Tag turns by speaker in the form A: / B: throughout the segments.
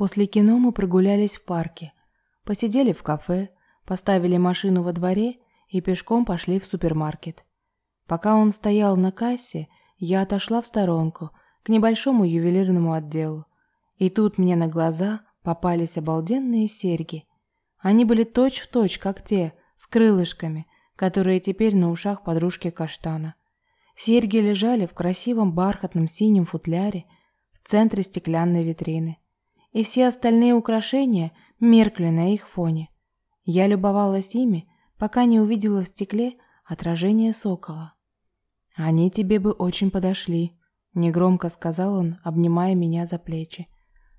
A: После кино мы прогулялись в парке, посидели в кафе, поставили машину во дворе и пешком пошли в супермаркет. Пока он стоял на кассе, я отошла в сторонку, к небольшому ювелирному отделу. И тут мне на глаза попались обалденные серьги. Они были точь-в-точь, точь, как те, с крылышками, которые теперь на ушах подружки Каштана. Серьги лежали в красивом бархатном синем футляре в центре стеклянной витрины. И все остальные украшения меркли на их фоне. Я любовалась ими, пока не увидела в стекле отражение сокола. «Они тебе бы очень подошли», — негромко сказал он, обнимая меня за плечи.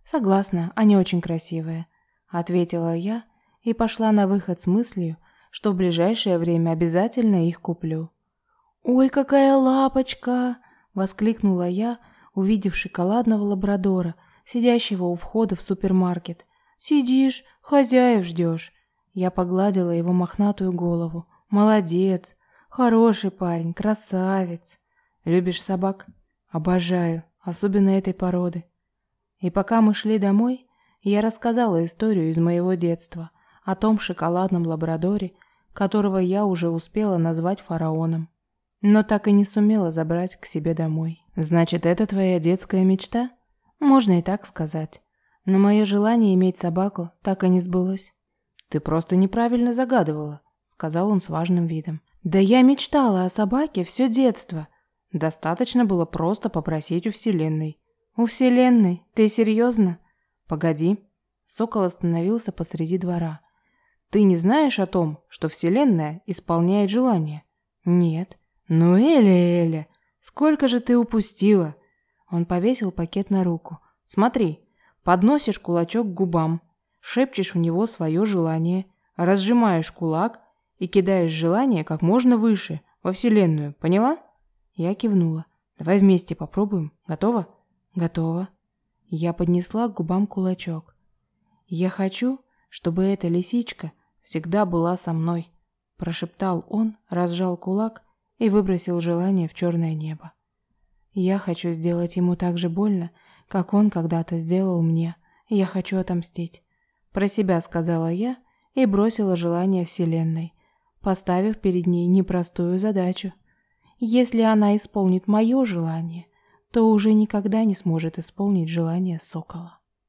A: «Согласна, они очень красивые», — ответила я и пошла на выход с мыслью, что в ближайшее время обязательно их куплю. «Ой, какая лапочка!» — воскликнула я, увидев шоколадного лабрадора, сидящего у входа в супермаркет. «Сидишь, хозяев ждешь». Я погладила его мохнатую голову. «Молодец! Хороший парень, красавец! Любишь собак?» «Обожаю, особенно этой породы». И пока мы шли домой, я рассказала историю из моего детства о том шоколадном лабрадоре, которого я уже успела назвать фараоном, но так и не сумела забрать к себе домой. Значит, это твоя детская мечта? Можно и так сказать. Но мое желание иметь собаку так и не сбылось. Ты просто неправильно загадывала, сказал он с важным видом. Да я мечтала о собаке все детство. Достаточно было просто попросить у Вселенной. «У Вселенной? Ты серьезно?» «Погоди». Сокол остановился посреди двора. «Ты не знаешь о том, что Вселенная исполняет желания?» «Нет». «Ну, Эля, Эля, сколько же ты упустила?» Он повесил пакет на руку. «Смотри, подносишь кулачок к губам, шепчешь в него свое желание, разжимаешь кулак и кидаешь желание как можно выше, во Вселенную, поняла?» Я кивнула. «Давай вместе попробуем. Готова?» Готово. Я поднесла к губам кулачок. Я хочу, чтобы эта лисичка всегда была со мной, прошептал он, разжал кулак и выбросил желание в черное небо. Я хочу сделать ему так же больно, как он когда-то сделал мне. Я хочу отомстить. Про себя сказала я и бросила желание вселенной, поставив перед ней непростую задачу. Если она исполнит мое желание, то уже никогда не сможет исполнить желание сокола.